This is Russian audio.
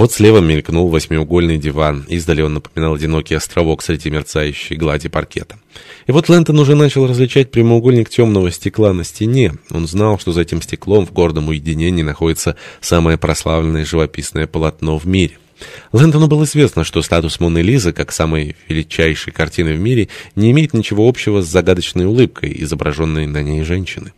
вот слева мелькнул восьмиугольный диван. Издали он напоминал одинокий островок среди мерцающей глади паркета. И вот Лэнтон уже начал различать прямоугольник темного стекла на стене. Он знал, что за этим стеклом в гордом уединении находится самое прославленное живописное полотно в мире. Лэндону было известно, что статус Моны Лизы, как самой величайшей картины в мире, не имеет ничего общего с загадочной улыбкой, изображенной на ней женщины.